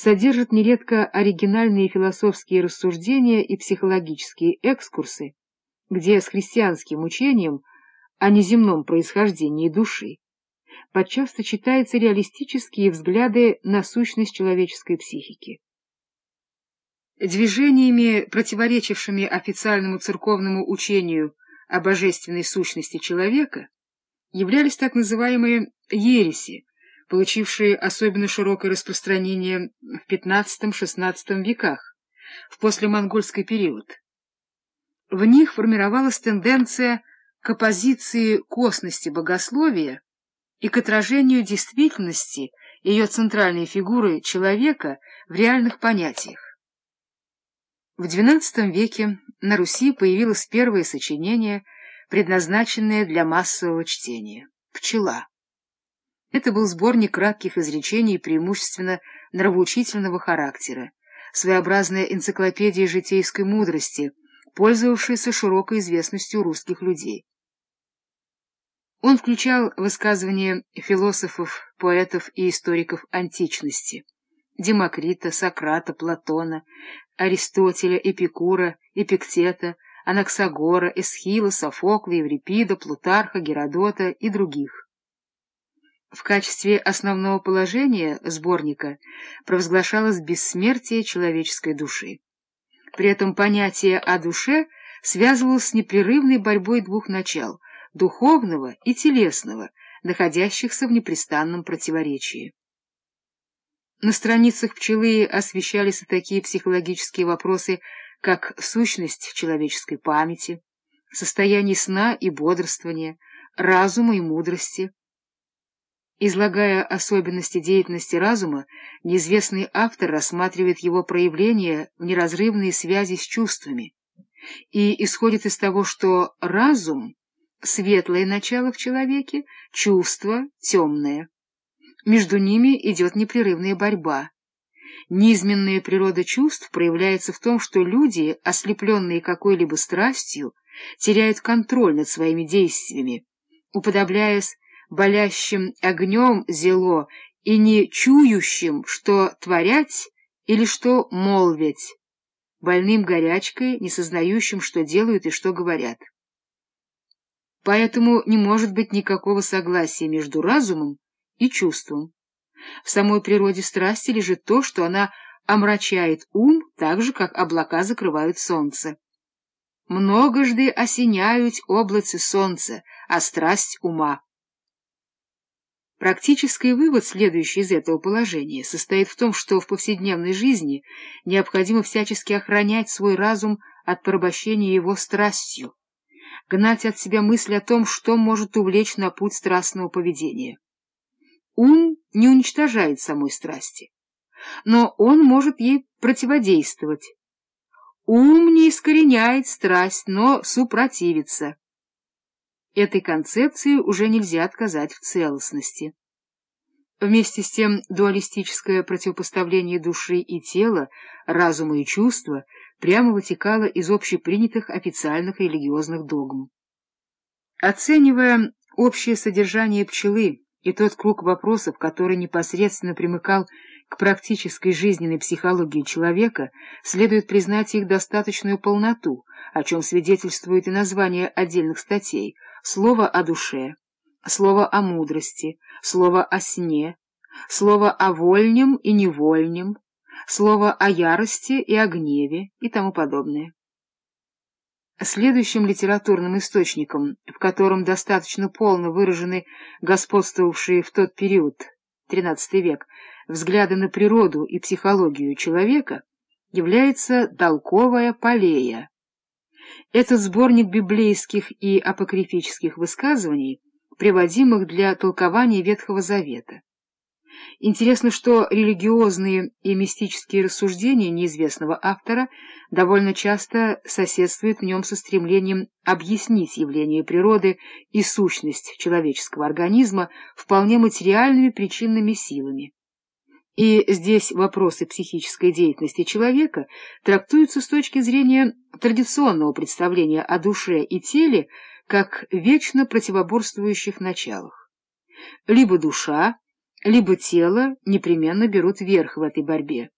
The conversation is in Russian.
содержит нередко оригинальные философские рассуждения и психологические экскурсы, где с христианским учением о неземном происхождении души подчас сочетаются реалистические взгляды на сущность человеческой психики. Движениями, противоречившими официальному церковному учению о божественной сущности человека, являлись так называемые ереси, получившие особенно широкое распространение в XV-XVI веках, в послемонгольский период. В них формировалась тенденция к оппозиции косности богословия и к отражению действительности ее центральной фигуры человека в реальных понятиях. В XII веке на Руси появилось первое сочинение, предназначенное для массового чтения — «Пчела». Это был сборник кратких изречений преимущественно нравоучительного характера, своеобразная энциклопедия житейской мудрости, пользовавшаяся широкой известностью русских людей. Он включал высказывания философов, поэтов и историков античности — Демокрита, Сократа, Платона, Аристотеля, Эпикура, Эпиктета, Анаксагора, Эсхила, Софокла, Еврипида, Плутарха, Геродота и других. В качестве основного положения сборника провозглашалось бессмертие человеческой души. При этом понятие о душе связывалось с непрерывной борьбой двух начал — духовного и телесного, находящихся в непрестанном противоречии. На страницах пчелы освещались и такие психологические вопросы, как сущность человеческой памяти, состояние сна и бодрствования, разума и мудрости, Излагая особенности деятельности разума, неизвестный автор рассматривает его проявление в неразрывной связи с чувствами и исходит из того, что разум — светлое начало в человеке, чувство — темное. Между ними идет непрерывная борьба. Низменная природа чувств проявляется в том, что люди, ослепленные какой-либо страстью, теряют контроль над своими действиями, уподобляясь болящим огнем зело и не чующим, что творять или что молвить, больным горячкой, не сознающим, что делают и что говорят. Поэтому не может быть никакого согласия между разумом и чувством. В самой природе страсти лежит то, что она омрачает ум так же, как облака закрывают солнце. Многожды осеняют облацы солнца, а страсть ума. Практический вывод, следующий из этого положения, состоит в том, что в повседневной жизни необходимо всячески охранять свой разум от порабощения его страстью, гнать от себя мысль о том, что может увлечь на путь страстного поведения. Ум не уничтожает самой страсти, но он может ей противодействовать. Ум не искореняет страсть, но супротивится. Этой концепции уже нельзя отказать в целостности. Вместе с тем дуалистическое противопоставление души и тела, разума и чувства прямо вытекало из общепринятых официальных религиозных догм. Оценивая общее содержание пчелы и тот круг вопросов, который непосредственно примыкал к практической жизненной психологии человека, следует признать их достаточную полноту, о чем свидетельствует и название отдельных статей — слово о душе, слово о мудрости, слово о сне, слово о вольнем и невольнем, слово о ярости и о гневе и тому подобное. Следующим литературным источником, в котором достаточно полно выражены господствовавшие в тот период, XIII век, взгляды на природу и психологию человека, является толковая полея, этот сборник библейских и апокрифических высказываний, приводимых для толкования Ветхого Завета. Интересно, что религиозные и мистические рассуждения неизвестного автора довольно часто соседствуют в нем со стремлением объяснить явление природы и сущность человеческого организма вполне материальными причинными силами. И здесь вопросы психической деятельности человека трактуются с точки зрения традиционного представления о душе и теле как вечно противоборствующих началах. Либо душа либо тело непременно берут верх в этой борьбе.